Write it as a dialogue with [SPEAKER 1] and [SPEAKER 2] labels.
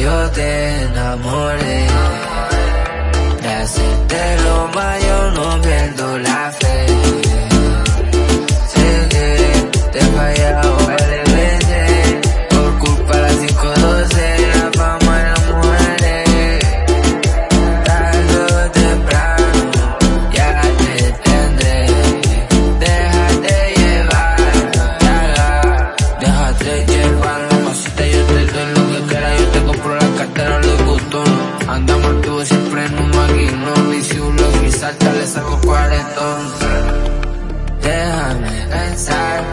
[SPEAKER 1] yo te enamoré. De hacerte lo yo no pierdo la fe. salta le saco cuarentón. Déjame pensar